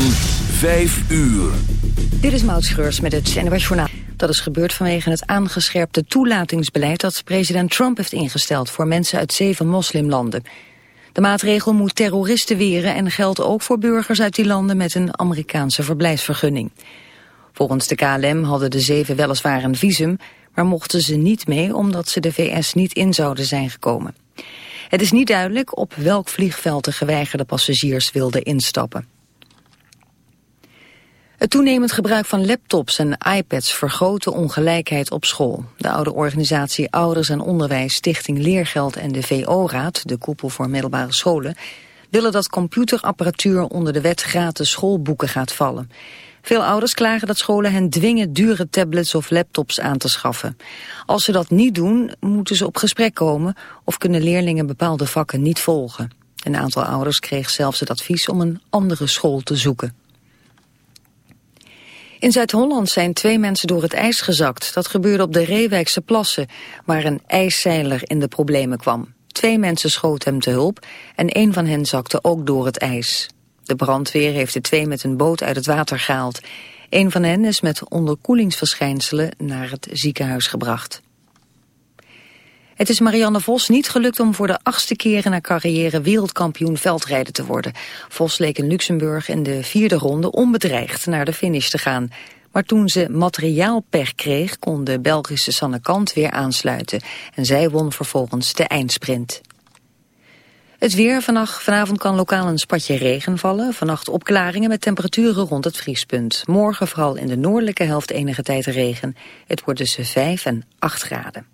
van 5 uur. Dit is Maud Schreurs met het NWS Journaal. Dat is gebeurd vanwege het aangescherpte toelatingsbeleid... dat president Trump heeft ingesteld voor mensen uit zeven moslimlanden. De maatregel moet terroristen weren en geldt ook voor burgers uit die landen... met een Amerikaanse verblijfsvergunning. Volgens de KLM hadden de zeven weliswaar een visum... maar mochten ze niet mee omdat ze de VS niet in zouden zijn gekomen. Het is niet duidelijk op welk vliegveld de geweigerde passagiers wilden instappen. Het toenemend gebruik van laptops en iPads vergroot de ongelijkheid op school. De oude organisatie Ouders en Onderwijs, Stichting Leergeld en de VO-raad, de koepel voor middelbare scholen, willen dat computerapparatuur onder de wet gratis schoolboeken gaat vallen. Veel ouders klagen dat scholen hen dwingen dure tablets of laptops aan te schaffen. Als ze dat niet doen, moeten ze op gesprek komen of kunnen leerlingen bepaalde vakken niet volgen. Een aantal ouders kreeg zelfs het advies om een andere school te zoeken. In Zuid-Holland zijn twee mensen door het ijs gezakt. Dat gebeurde op de Reewijkse plassen, waar een ijszeiler in de problemen kwam. Twee mensen schoten hem te hulp en een van hen zakte ook door het ijs. De brandweer heeft de twee met een boot uit het water gehaald. Een van hen is met onderkoelingsverschijnselen naar het ziekenhuis gebracht. Het is Marianne Vos niet gelukt om voor de achtste keer in haar carrière wereldkampioen veldrijden te worden. Vos leek in Luxemburg in de vierde ronde onbedreigd naar de finish te gaan. Maar toen ze materiaalpech kreeg, kon de Belgische Sanne Kant weer aansluiten. En zij won vervolgens de eindsprint. Het weer. Vannacht, vanavond kan lokaal een spatje regen vallen. Vannacht opklaringen met temperaturen rond het vriespunt. Morgen vooral in de noordelijke helft enige tijd regen. Het wordt tussen 5 en 8 graden.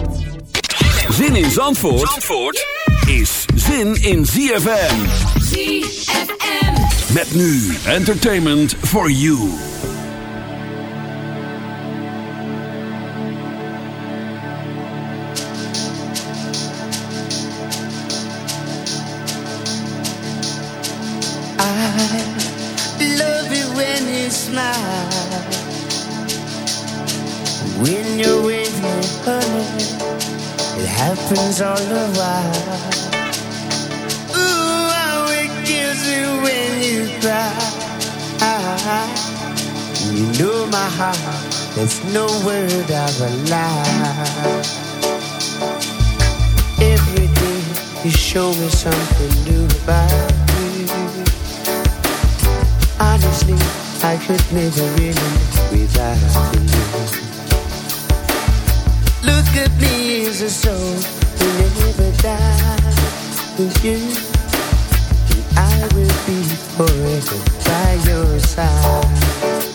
Zin in Zandvoort, Zandvoort is zin in ZFM. ZFM. Met nu entertainment for you. I love it when you smile. When you're happens all the while. Ooh, how it kills me when you cry. You know my heart, there's no word of a lie. Every day you show me something new about you. Honestly, I could never really without you. Look at me as a soul who never died with you. And I will be forever by your side.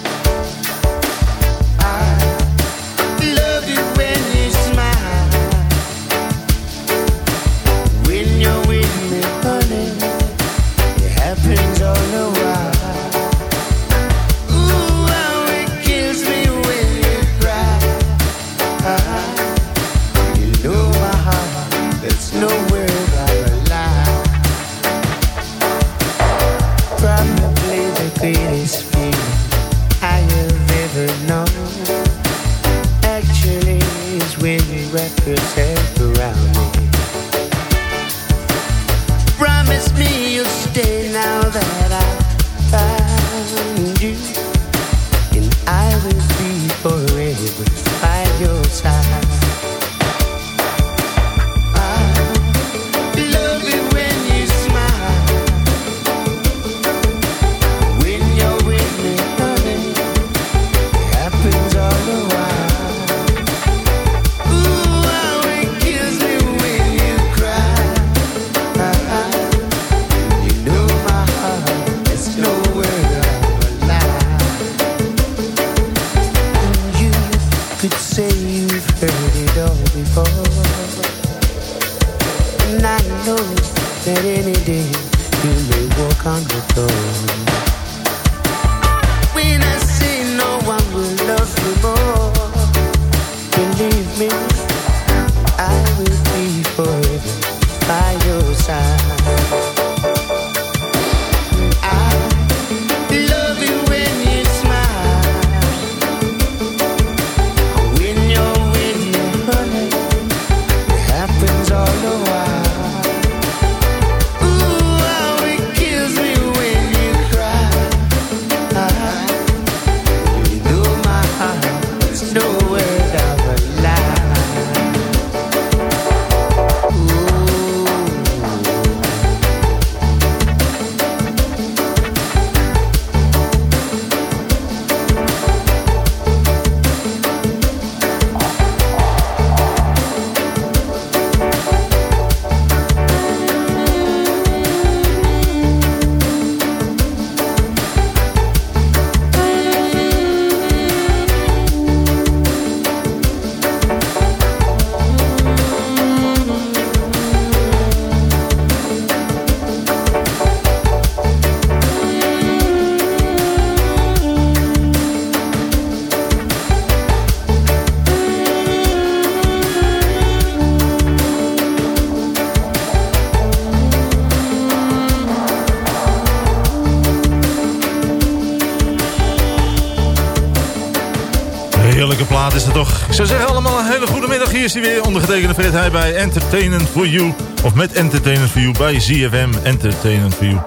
Is het toch. Ik zou zeggen allemaal een hele goede middag. Hier is hij weer, ondergetekende Fred Heij bij Entertainment for You. Of met Entertainment for You bij ZFM Entertainment for You.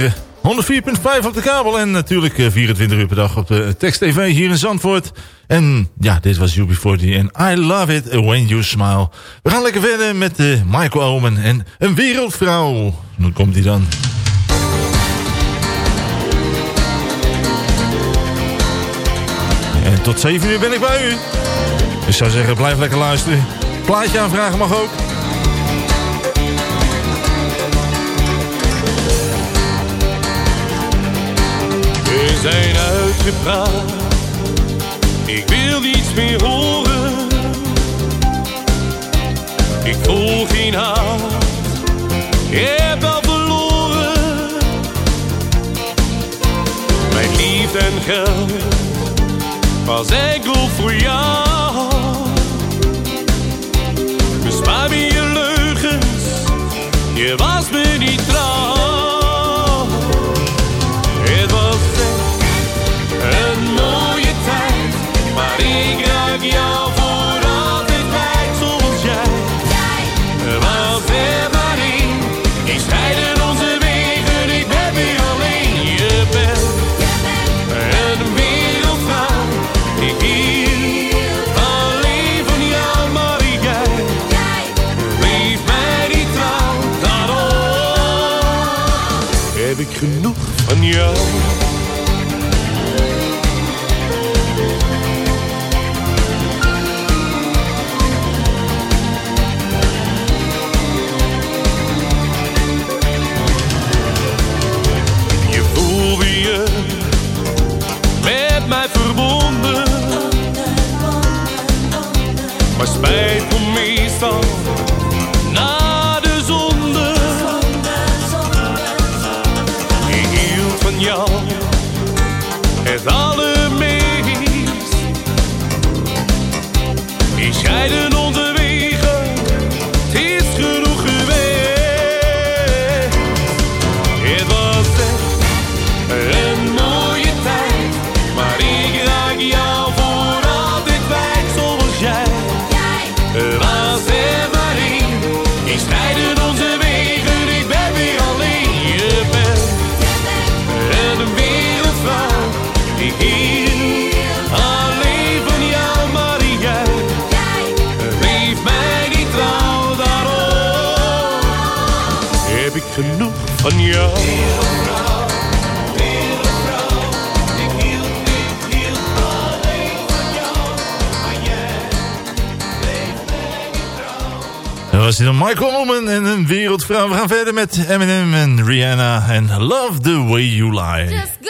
106.9, 104.5 op de kabel en natuurlijk 24 eh, uur per dag op de Text TV hier in Zandvoort. En ja, dit was UB40 en I Love It When You Smile. We gaan lekker verder met uh, Michael Omen en een wereldvrouw. Nu komt hij dan. En tot 7 uur ben ik bij u. Ik zou zeggen, blijf lekker luisteren. Plaatje aanvragen mag ook. We zijn uitgepraat. Ik wil niets meer horen. Ik voel geen haat. Ik heb al verloren. Mijn liefde en geld was enkel voor jou. Bespaar me je leugens, je was me niet trouw. Van we gaan verder met Eminem en Rihanna en Love the Way You Lie.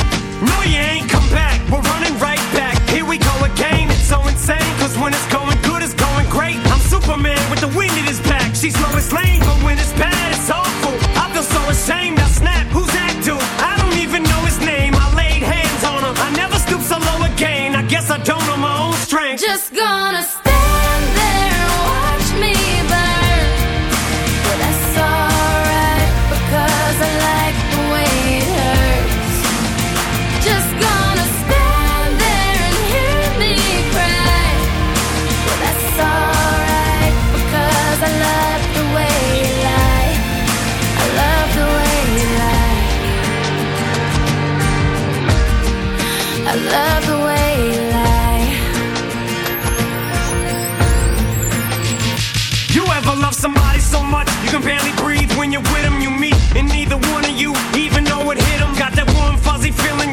when it's going good, it's going great. I'm Superman with the wind in his back. She's lowest lane, but when it's bad, it's awful. I feel so ashamed.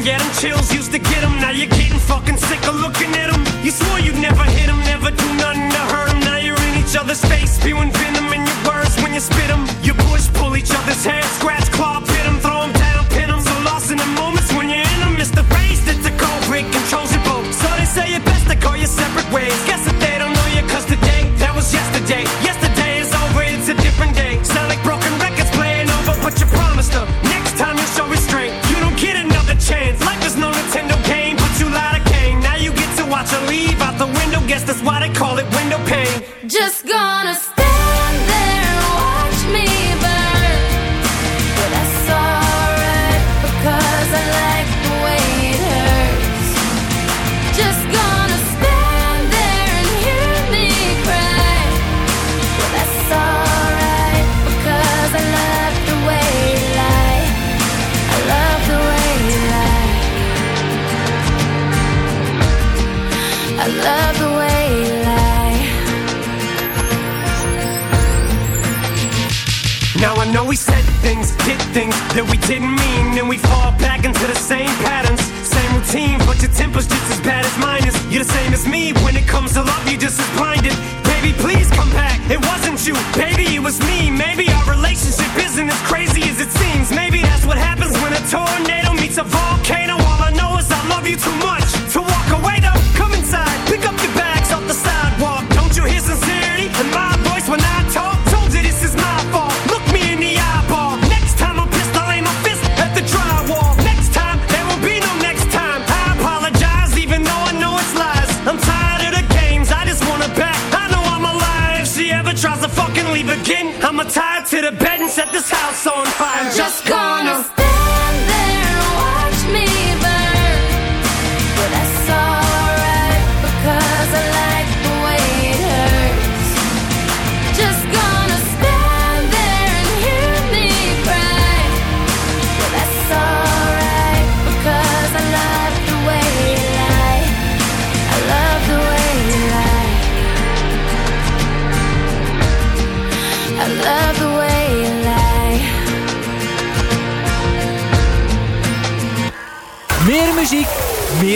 get them chills, used to get them. Now you're getting fucking sick of looking at them. You swore you'd never hit them, never do nothing to hurt them. Now you're in each other's face, spewing venom in your words when you spit them. You push, pull each other's hair, scratch, claw, pit them, throw them down, pin them. So lost in the moments when you're in them, it's the race that's the break controls your boat. So they say it best to call you separate ways.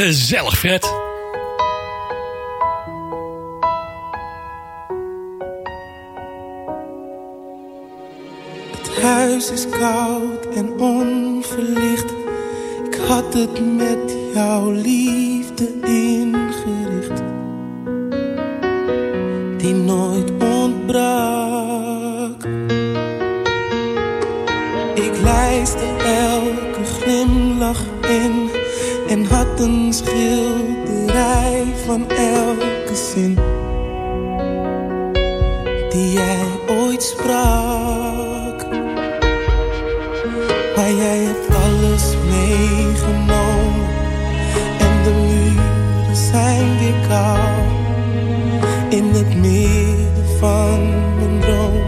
Gezellig, Fred. Het huis is koud en onverlicht. Ik had het met jouw liefde ingericht. Die nooit een schilderij van elke zin die jij ooit sprak. Maar jij hebt alles meegenomen en de muren zijn weer koud. In het midden van mijn droom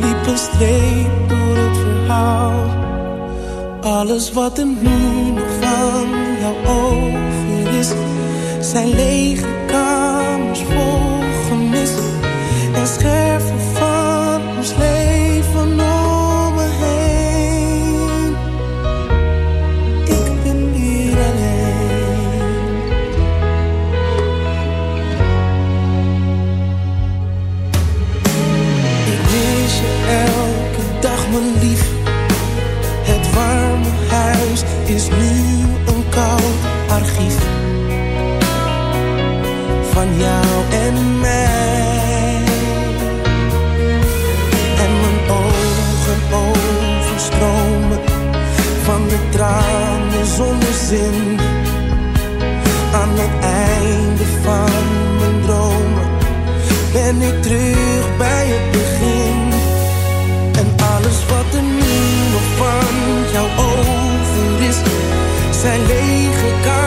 liep een streep door het verhaal. Alles wat er nu nog van jou over is. Zijn leeg zin aan het einde van mijn dromen ben ik terug bij het begin. En alles wat er nu nog van jou over is, zijn lege kaarten.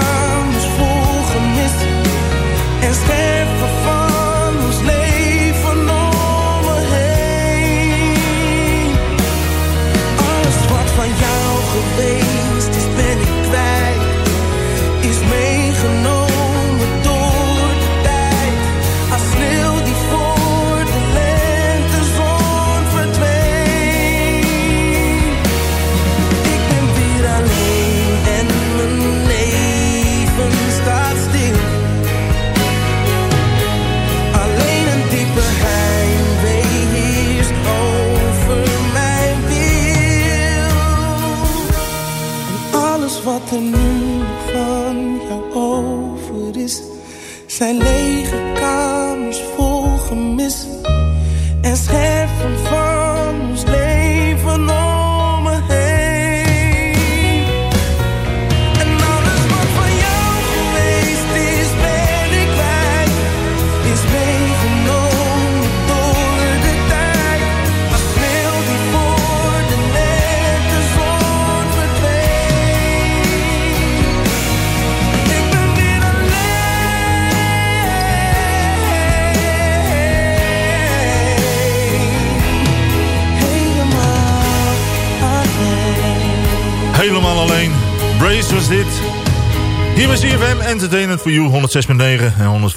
for You 106.9 en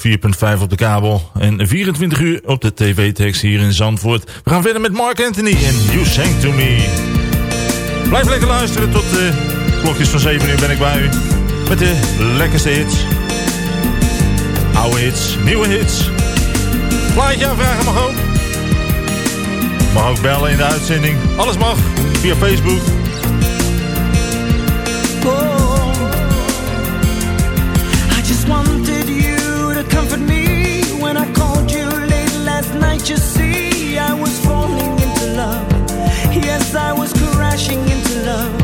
104.5 op de kabel. En 24 uur op de tv-tekst hier in Zandvoort. We gaan verder met Mark Anthony en You Sang To Me. Blijf lekker luisteren tot de klokjes van 7 uur ben ik bij u. Met de lekkerste hits. Oude hits, nieuwe hits. Plaatje aanvragen mag ook. Mag ook bellen in de uitzending. Alles mag via Facebook. Oh. I was crashing into love.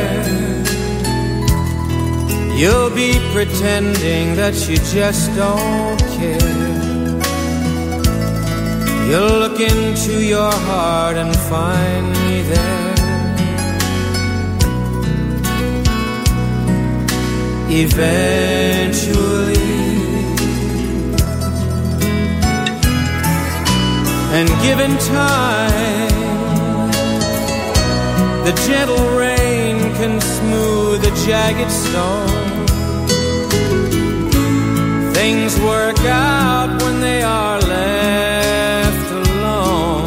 You'll be pretending that you just don't care. You'll look into your heart and find me there. Eventually. And given time the gentle rain can smooth a jagged stone. Things work out when they are left alone.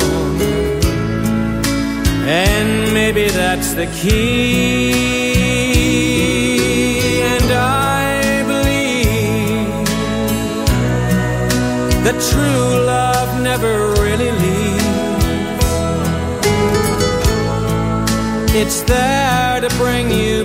And maybe that's the key. And I believe that true love never It's there to bring you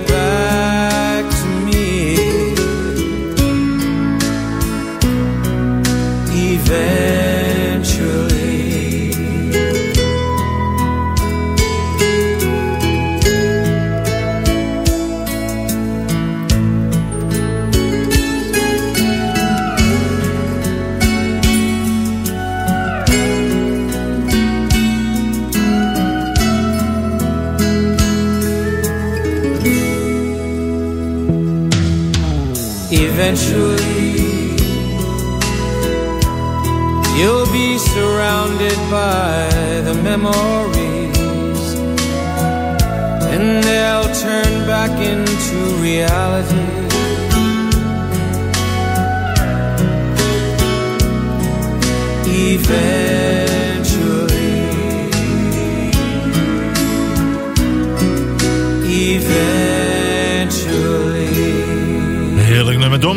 Eventually,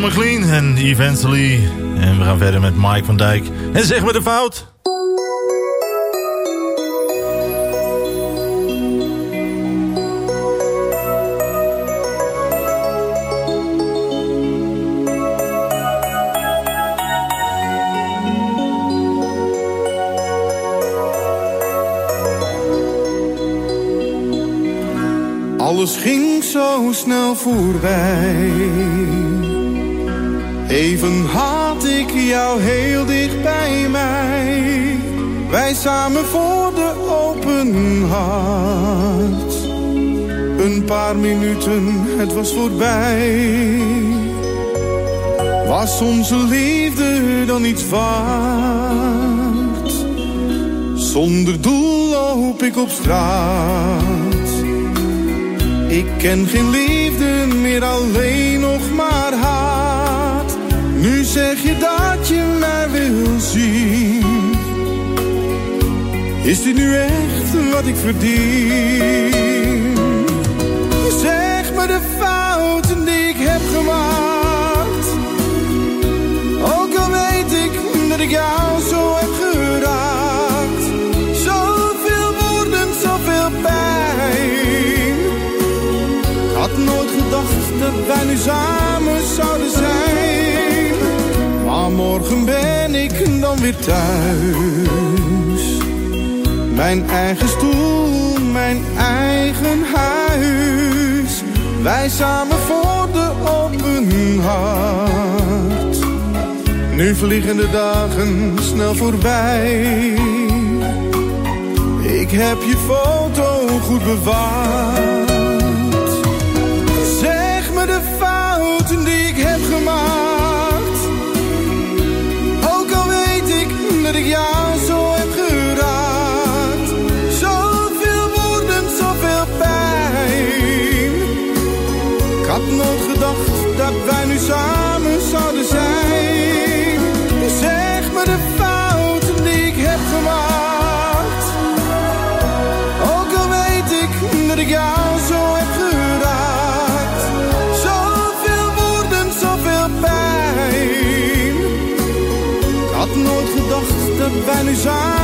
McLean en Eventually. En we gaan verder met Mike van Dijk. En zeg me de fout. Alles ging zo snel voorbij. Even had ik jou heel dicht bij mij. Wij samen voor de open hart. Een paar minuten, het was voorbij. Was onze liefde dan iets waard? Zonder doel loop ik op straat. Ik ken geen liefde meer, alleen nog maar haat. Nu zeg je dat je mij wil zien. Is dit nu echt wat ik verdien? Zeg me de fouten die ik heb gemaakt. Ook al weet ik dat ik jou zo heb geraakt. Zoveel woorden, zoveel pijn. Ik had nooit gedacht dat wij nu samen morgen ben ik dan weer thuis. Mijn eigen stoel, mijn eigen huis. Wij samen voor de open hart. Nu vliegen de dagen snel voorbij. Ik heb je foto goed bewaard. Zeg me de fouten die dat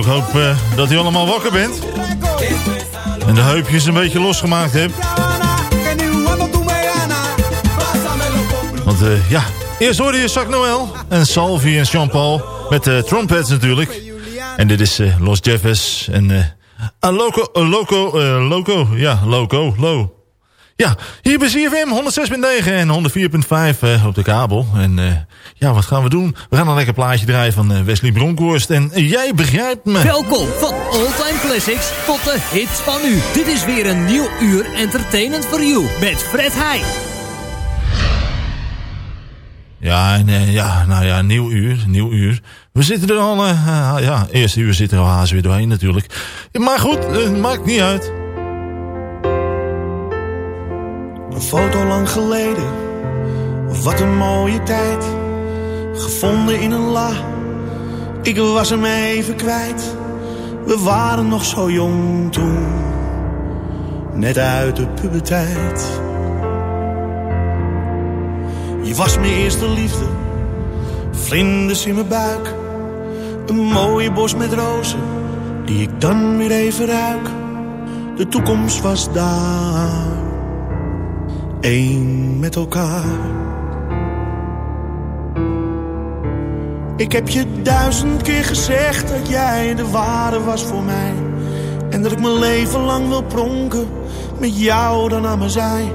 Ik hoop eh, dat u allemaal wakker bent. En de heupjes een beetje losgemaakt hebt. Want eh, ja, eerst hoorde je Sac Noël en Salvi en Jean-Paul. Met de trumpets natuurlijk. En dit is eh, Los Jeffers en... eh ah, loco, eh, loco, eh, loco, ja, loco, lo. Ja, hier bij CFM 106.9 en 104.5 eh, op de kabel. En eh, ja, wat gaan we doen? We gaan een lekker plaatje draaien van eh, Wesley Bronkhorst. En jij begrijpt me. Welkom van All Time Classics tot de hits van nu. Dit is weer een nieuw uur Entertainment for You met Fred Heij. Ja, en, ja, nou ja, nieuw uur, nieuw uur. We zitten er al, ja, eerste uur zit er al haast weer doorheen natuurlijk. Maar goed, maakt niet uit. Een foto lang geleden, wat een mooie tijd. Gevonden in een la, ik was hem even kwijt. We waren nog zo jong toen, net uit de puberteit. Je was mijn eerste liefde, vlinders in mijn buik. Een mooie bos met rozen, die ik dan weer even ruik. De toekomst was daar één met elkaar. Ik heb je duizend keer gezegd dat jij de ware was voor mij. En dat ik mijn leven lang wil pronken met jou dan aan mijn zij.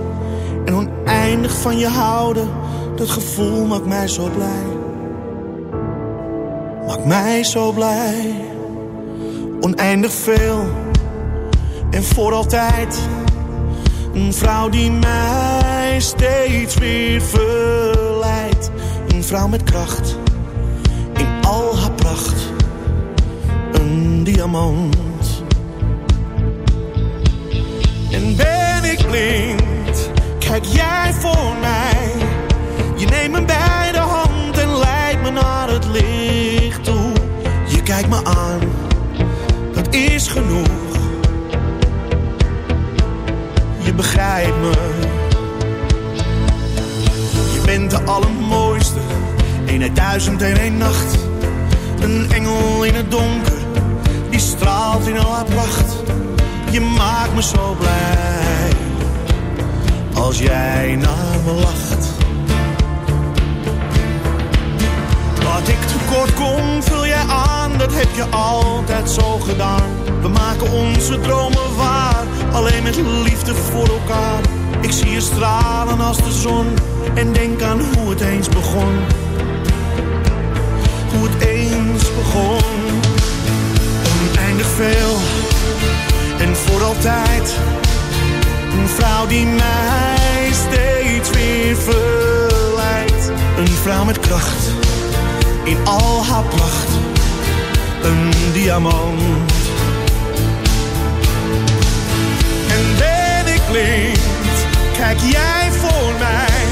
En oneindig van je houden, dat gevoel maakt mij zo blij. Maakt mij zo blij. Oneindig veel en voor altijd. Een vrouw die mij steeds weer verleidt. Een vrouw met kracht, in al haar pracht. Een diamant. En ben ik blind, kijk jij voor mij. Je neemt me bij de hand en leidt me naar het licht toe. Je kijkt me aan, dat is genoeg je begrijpt me. Je bent de allermooiste, een duizend en een nacht. Een engel in het donker, die straalt in al haar pracht. Je maakt me zo blij, als jij naar me lacht. Wat ik tekort kom, vul jij aan, dat heb je altijd zo gedaan. We maken onze dromen waar, alleen met liefde voor elkaar. Ik zie je stralen als de zon en denk aan hoe het eens begon. Hoe het eens begon. Oneindig veel en voor altijd. Een vrouw die mij steeds weer verleidt. Een vrouw met kracht in al haar pracht. Een diamant. Kijk jij voor mij.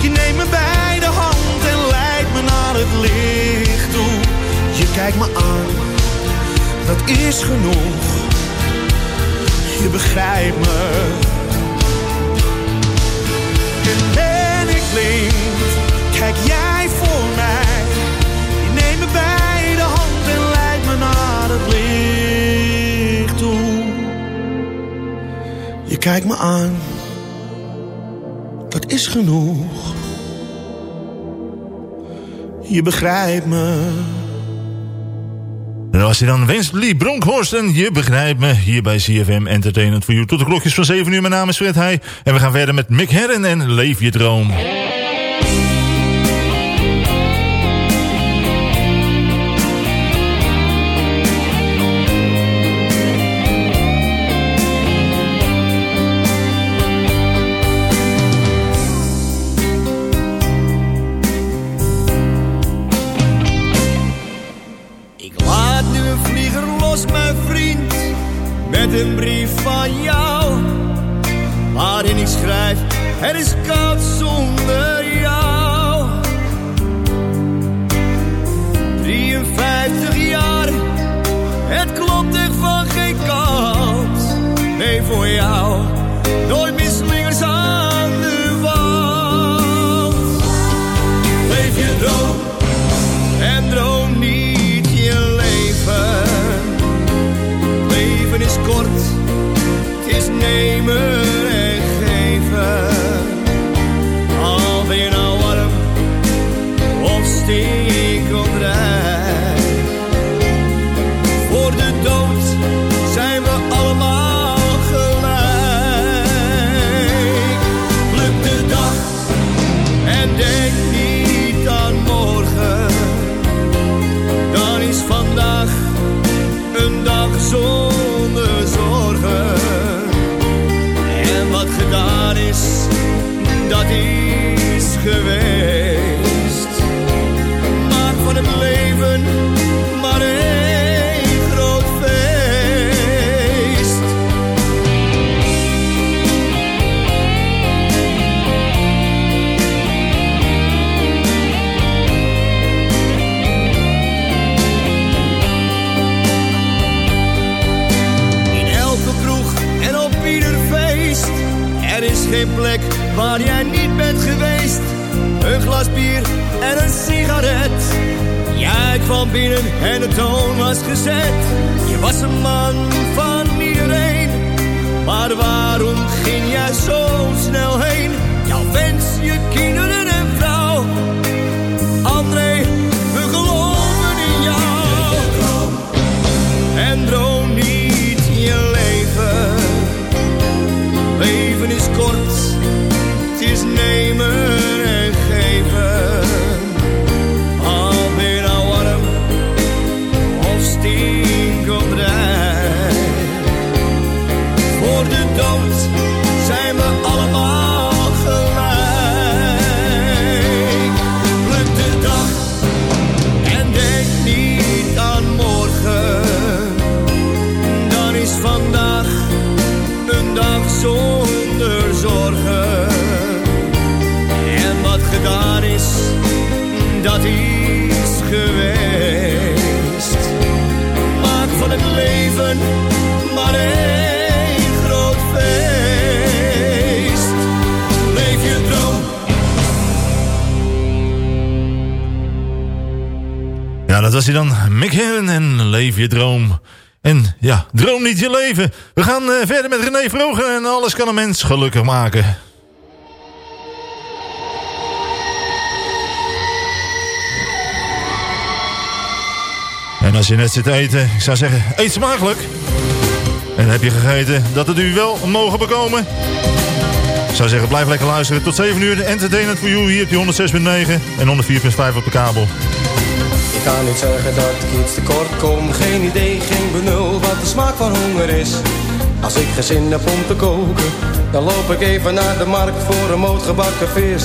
Je neemt me bij de hand en leidt me naar het licht toe. Je kijkt me aan, dat is genoeg. Je begrijpt me. En ben ik blind, kijk jij voor mij. Je neemt me bij de hand en leidt me naar het licht Je kijkt me aan, dat is genoeg. Je begrijpt me. En als je dan Wesley Bronkhorst en je begrijpt me hier bij CFM Entertainment for You. Tot de klokjes van 7 uur. Mijn naam is Fred. En we gaan verder met Mick Herren en Leef je droom. Dat is geweest. Maak van het leven maar één groot feest. Leef je droom. Ja, dat was hij dan. Mick Herren en Leef je droom. En ja, droom niet je leven. We gaan eh, verder met René Vroger en alles kan een mens gelukkig maken. Als je net zit te eten, ik zou zeggen, eet smakelijk. En heb je gegeten dat het u wel mogen bekomen? Ik zou zeggen, blijf lekker luisteren. Tot 7 uur, Entertainment for You hier op die 106.9 en 104.5 op de kabel. Ik kan niet zeggen dat ik iets tekort kom. Geen idee, geen benul wat de smaak van honger is. Als ik geen zin heb om te koken, dan loop ik even naar de markt voor een moot gebakken vis.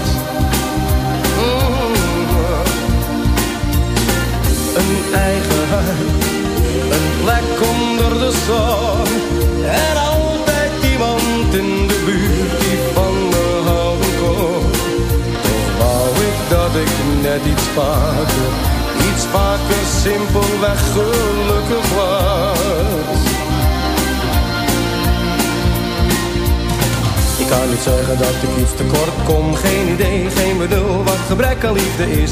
Eigen huis, een plek onder de zon. En altijd iemand in de buurt die van me houden kon. Toch wou ik dat ik net iets vaker, iets vaker simpelweg gelukkig was. Ik kan niet zeggen dat ik iets tekort kom, geen idee, geen bedoel wat gebrek aan liefde is.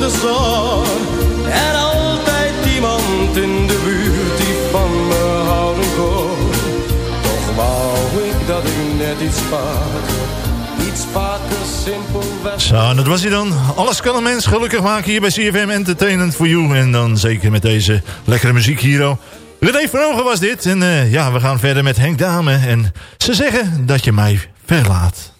De zon. En altijd iemand in de buurt die van me houden kon. Toch wou ik dat ik net iets simpelweg... Zo, en dat was hij dan. Alles kan een mens gelukkig maken hier bij CFM Entertainment for You. En dan zeker met deze lekkere muziek hier. René Verhogen was dit. En eh, ja, we gaan verder met Henk Dame. En ze zeggen dat je mij verlaat.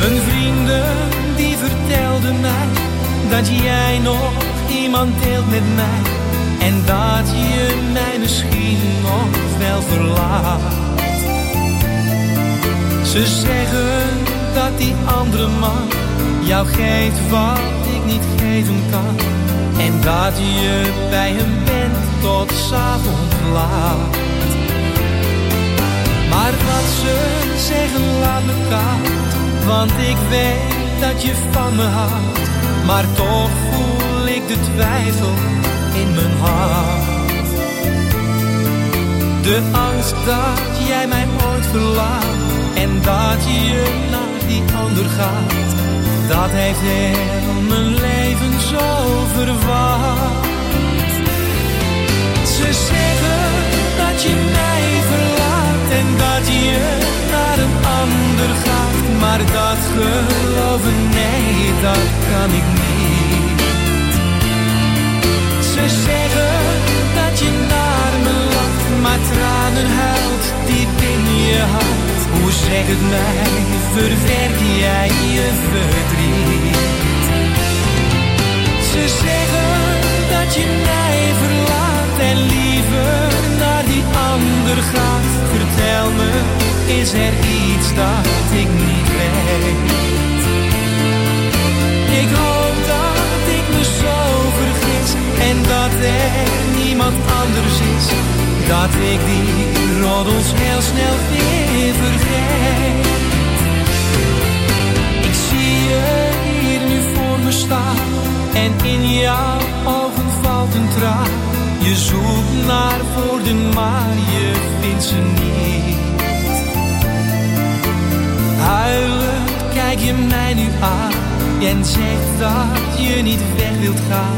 Mijn vrienden die vertelden mij dat jij nog iemand deelt met mij en dat je mij misschien nog wel verlaat. Ze zeggen dat die andere man jou geeft wat ik niet geven kan en dat je bij hem bent tot 's avonds laat. Maar wat ze zeggen laat me koud, want ik weet dat je van me houdt. Maar toch voel ik de twijfel in mijn hart. De angst dat jij mij ooit verlaat en dat je naar die ander gaat. Dat heeft heel mijn leven zo verwacht. Geloven, nee, dat kan ik niet. Ze zeggen dat je naar me lacht, maar tranen huilt diep in je hart. Hoe zeg het mij, verwerk jij je verdriet? Ze zeggen dat je mij verlaat en liever naar die ander gaat. Vertel me, is er iets dat ik niet weet? Ik hoop dat ik me zo vergis en dat er niemand anders is. Dat ik die roddels heel snel weer vergeet. Ik zie je hier nu voor me staan en in jouw ogen valt een traan. Je zoekt naar woorden, maar je vindt ze niet. Kijk je mij nu aan en zegt dat je niet weg wilt gaan.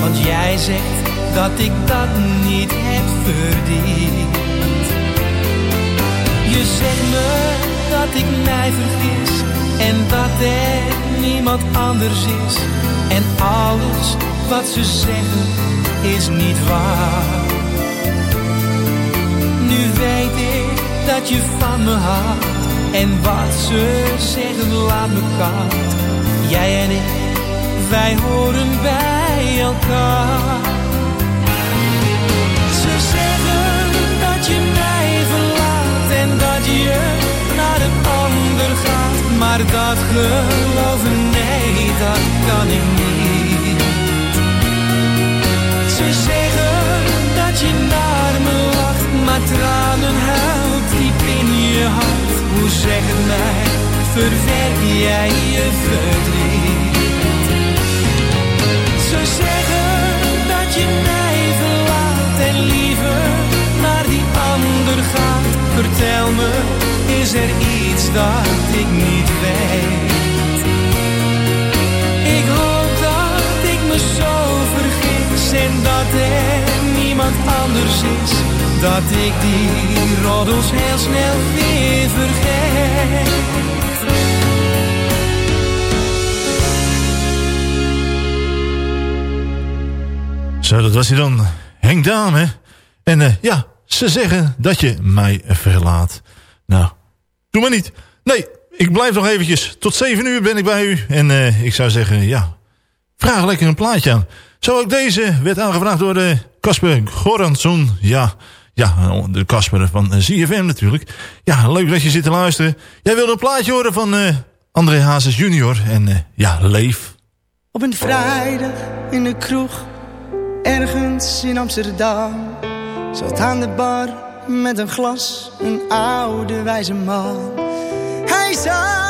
Want jij zegt dat ik dat niet heb verdiend. Je zegt me dat ik mij vergis en dat er niemand anders is. En alles wat ze zeggen is niet waar. Nu weet ik dat je van me houdt en wat ze zeggen laat me koud. Jij en ik, wij horen bij elkaar. Ze zeggen dat je mij verlaat en dat je naar een ander gaat. Maar dat geloven, nee, dat kan ik niet. Ze zeggen dat je naar me lacht, maar tranen huilt zeg mij, verwerk jij je verdriet? Ze zeggen dat je mij verlaat en liever naar die ander gaat. Vertel me, is er iets dat ik niet weet? Ik hoop dat ik me zo vergis en dat er anders is. Dat ik die roddels heel snel weer vergeet. Zo, dat was hij dan. Henk Dame. En eh, ja, ze zeggen dat je mij verlaat. Nou, doe maar niet. Nee, ik blijf nog eventjes. Tot 7 uur ben ik bij u. En eh, ik zou zeggen, ja, vraag lekker een plaatje aan. Zo ook deze werd aangevraagd door de Casper Goransson. Ja, ja, de Casper van eh, ZFM natuurlijk. Ja, leuk dat je zit te luisteren. Jij wilde een plaatje horen van eh André Hazes junior. En eh, ja, leef. Op een vrijdag in de kroeg, ergens in Amsterdam. Zat aan de bar met een glas, een oude wijze man. Hij zei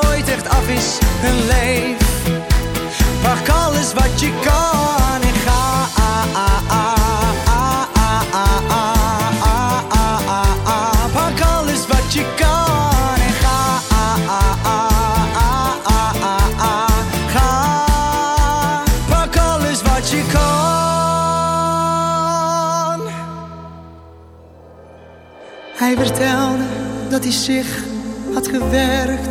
echt af is, leef. Pak alles wat je kan en ga. Pak alles wat je kan en ga. Ga, pak alles wat je kan. Hij vertelde dat hij zich had gewerkt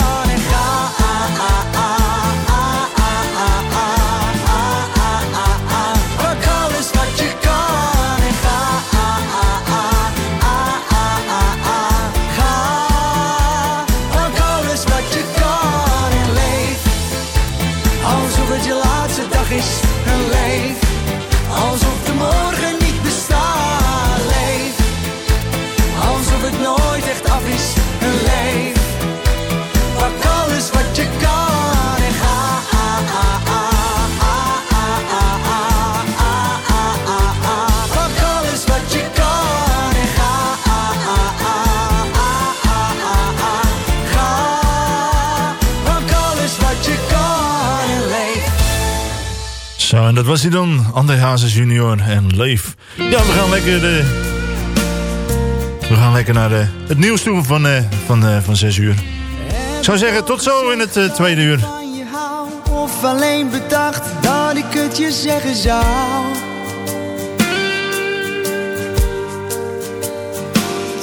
dat was hij dan. André Hazes junior en Leef. Ja, we gaan lekker de... We gaan lekker naar de, het nieuws toe van, eh, van, eh, van 6 uur. Ik zou zeggen, tot zo in het eh, tweede uur. Of alleen bedacht dat ik het je zeggen zou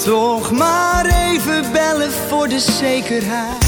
Toch maar even bellen voor de zekerheid